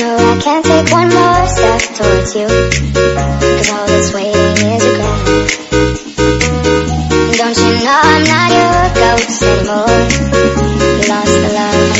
No, I can't take one more step towards you. All that's waiting is a Don't you know I'm not your ghost anymore? Lost the love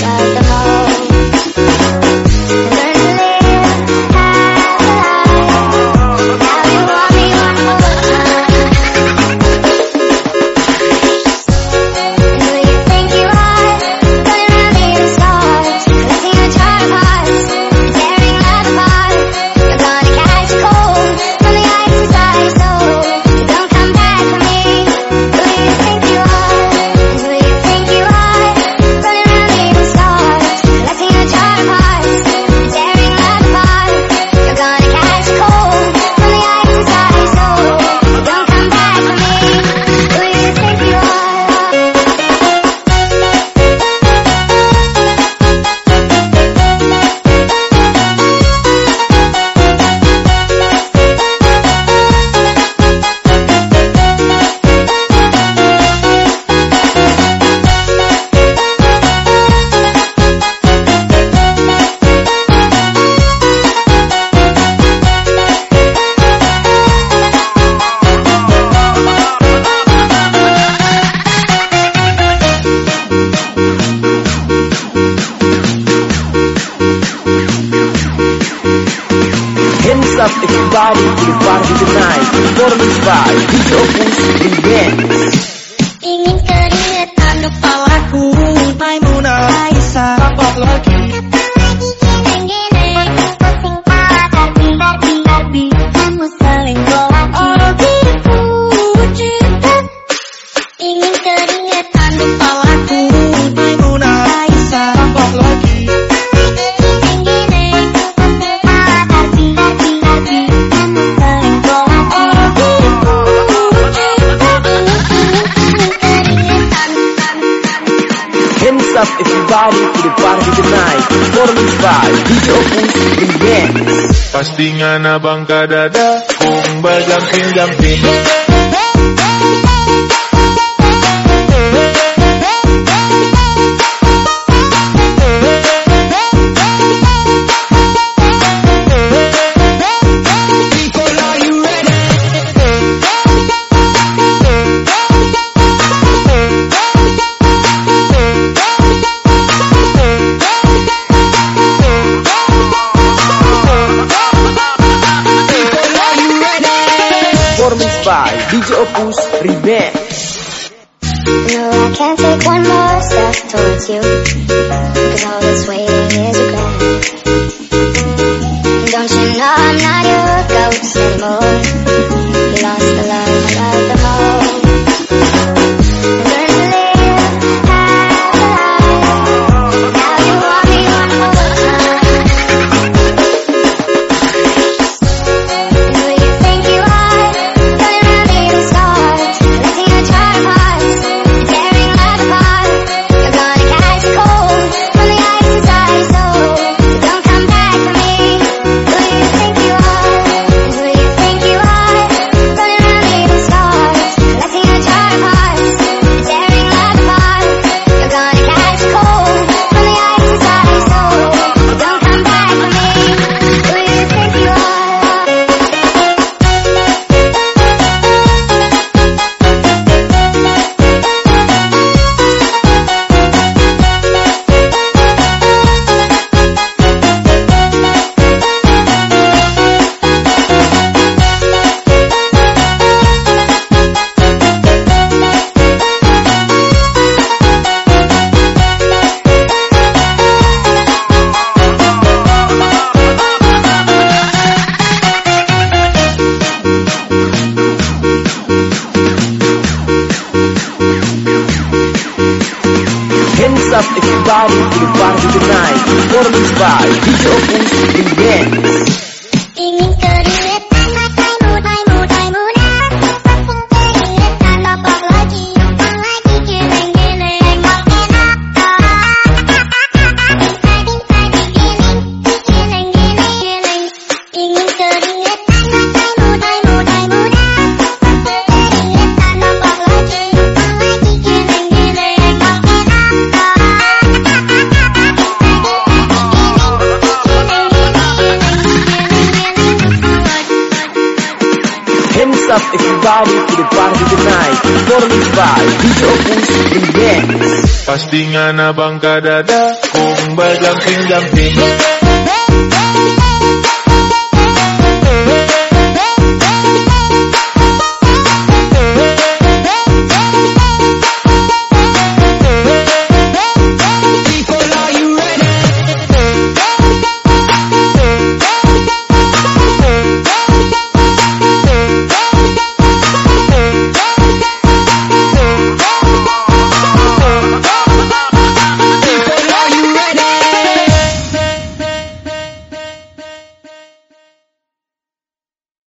up everybody to the party tonight Performing by DJ Opus Remix Pastingan abang dada, Kung bajamping-jamping by DJ Opus Remix. No, I can't take one more step towards you. Cause all this waiting is regret. Don't you know I'm not your ghost anymore? If you body, you body tonight. What a vibe. DJ Opus, the everybody to the party tonight. Performance by DJ Opus Remix. Pasti nga na bang kadada Kung ba jumping jumping